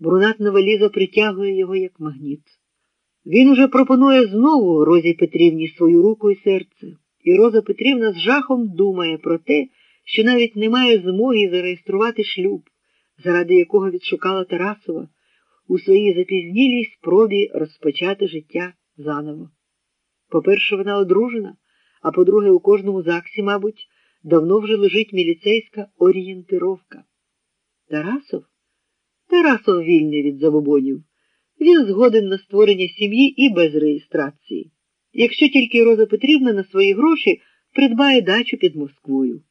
Брунатна валіза притягує його як магніт. Він уже пропонує знову Розі Петрівні свою руку і серце, і Роза Петрівна з жахом думає про те, що навіть не має змоги зареєструвати шлюб, заради якого відшукала Тарасова у своїй запізнілій спробі розпочати життя заново. По-перше, вона одружена, а по-друге, у кожному ЗАГСі, мабуть, давно вже лежить міліцейська орієнтировка. Тарасов? Тарасов вільний від забобонів. Він згоден на створення сім'ї і без реєстрації. Якщо тільки Роза Петрівна на свої гроші придбає дачу під Москвою.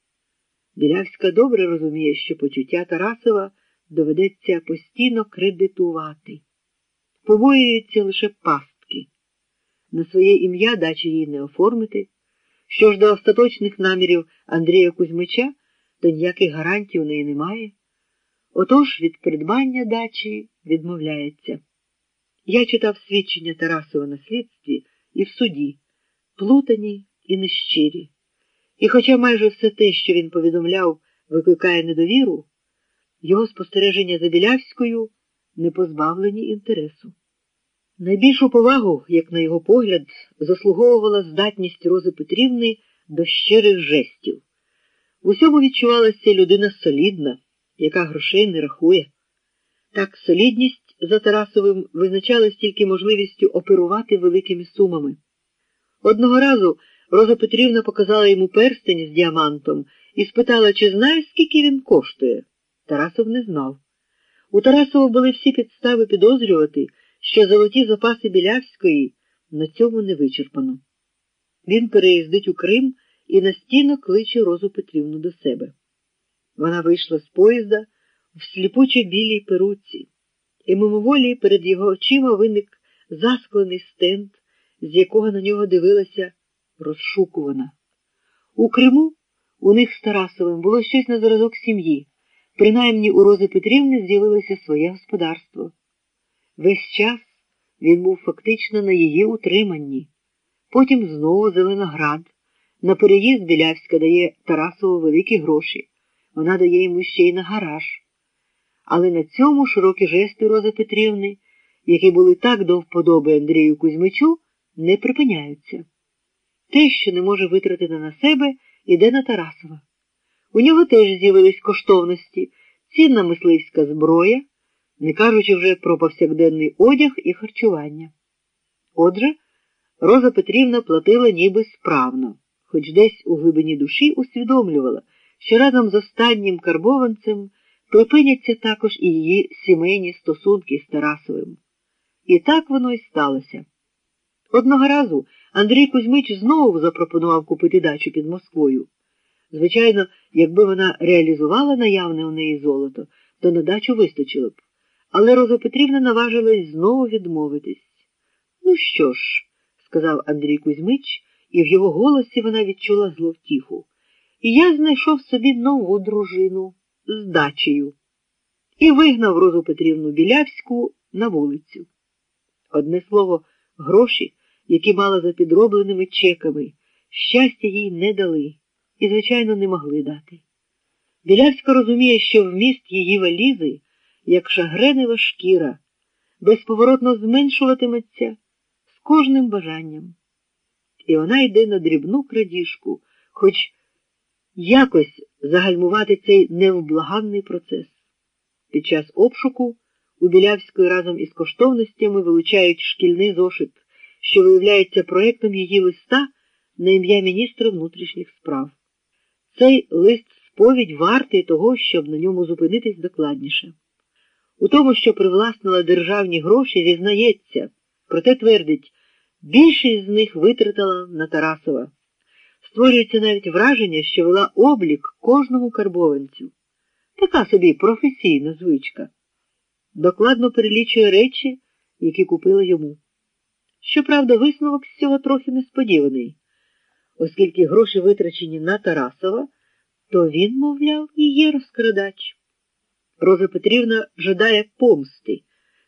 Білявська добре розуміє, що почуття Тарасова доведеться постійно кредитувати. Побоюються лише пастки. На своє ім'я дачі їй не оформити. Що ж до остаточних намірів Андрія Кузьмича, то ніяких гарантій у неї немає. Отож від придбання дачі відмовляється. Я читав свідчення Тарасова на слідстві і в суді, плутані і нещирі. І хоча майже все те, що він повідомляв, викликає недовіру, його спостереження за Білявською не позбавлені інтересу. Найбільшу повагу, як на його погляд, заслуговувала здатність Рози Петрівни до щирих жестів. В усьому відчувалася людина солідна, яка грошей не рахує. Так солідність за Тарасовим визначалась тільки можливістю оперувати великими сумами. Одного разу Роза Петрівна показала йому перстень з діамантом і спитала, чи знає, скільки він коштує. Тарасов не знав. У Тарасова були всі підстави підозрювати, що золоті запаси Білявської на цьому не вичерпано. Він переїздить у Крим і настійно кличе Розу Петрівну до себе. Вона вийшла з поїзда в сліпучо білій перуці, і мимоволі перед його очима виник засклений стенд, з якого на нього дивилася розшукувана. У Криму у них з Тарасовим було щось на зразок сім'ї. Принаймні у Рози Петрівни з'явилося своє господарство. Весь час він був фактично на її утриманні. Потім знову Зеленоград. На переїзд Білявська дає Тарасову великі гроші. Вона дає йому ще й на гараж. Але на цьому широкі жести Рози Петрівни, які були так до вподоби Андрію Кузьмичу, не припиняються. Те, що не може витратити на себе, іде на Тарасова. У нього теж з'явились коштовності, цінна мисливська зброя, не кажучи вже про повсякденний одяг і харчування. Отже, Роза Петрівна платила ніби справно, хоч десь у глибині душі усвідомлювала, що разом з останнім карбованцем припиняться також і її сімейні стосунки з Тарасовим. І так воно й сталося. Одного разу Андрій Кузьмич знову запропонував купити дачу під Москвою. Звичайно, якби вона реалізувала наявне у неї золото, то на дачу вистачило б. Але Роза Петрівна наважилась знову відмовитись. Ну що ж, сказав Андрій Кузьмич, і в його голосі вона відчула зловтіху. І я знайшов собі нову дружину з дачею і вигнав Розу Петрівну Білявську на вулицю. Одне слово, гроші, які мала за підробленими чеками, щастя їй не дали і, звичайно, не могли дати. Білявська розуміє, що вміст її валізи, як шагренева шкіра, безповоротно зменшуватиметься з кожним бажанням. І вона йде на дрібну крадіжку, хоч якось загальмувати цей невблаганний процес. Під час обшуку у Білявської разом із коштовностями вилучають шкільний зошит, що виявляється проектом її листа на ім'я міністра внутрішніх справ. Цей лист сповідь вартий того, щоб на ньому зупинитись докладніше. У тому, що привласнила державні гроші, зізнається, проте твердить, більшість з них витратила на Тарасова. Створюється навіть враження, що вела облік кожному карбованцю. Така собі професійна звичка. Докладно перелічує речі, які купила йому. Щоправда, висновок з цього трохи несподіваний, оскільки гроші витрачені на Тарасова, то він, мовляв, і є розкрадач. Роза Петрівна жадає помсти.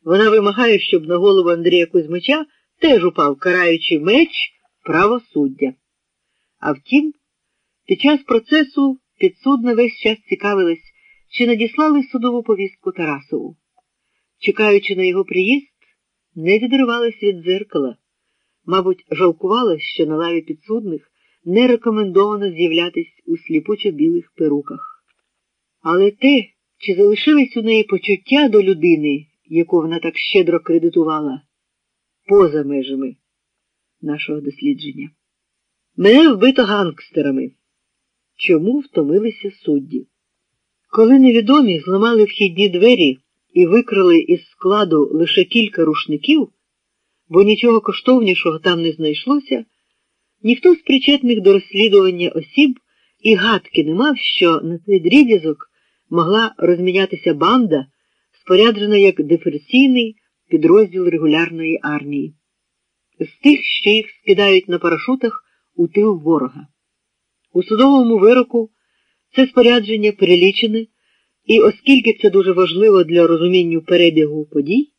Вона вимагає, щоб на голову Андрія Кузьмича теж упав караючий меч правосуддя. А втім, під час процесу підсудна весь час цікавилась, чи надіслали судову повістку Тарасову. чекаючи на його приїзд, не відривалась від дзеркала. Мабуть, жалкувала, що на лаві підсудних не рекомендовано з'являтись у сліпучо білих перуках. Але те, чи залишились у неї почуття до людини, яку вона так щедро кредитувала, поза межами нашого дослідження. Мене вбито гангстерами. Чому втомилися судді? Коли невідомі зламали вхідні двері і викрали із складу лише кілька рушників, бо нічого коштовнішого там не знайшлося, ніхто з причетних до розслідування осіб і гадки не мав, що на цей дріб'язок могла розмінятися банда, споряджена як диверсійний підрозділ регулярної армії, з тих, що їх скидають на парашутах у тил ворога. У судовому вироку це спорядження перелічене, і оскільки це дуже важливо для розуміння перебігу подій,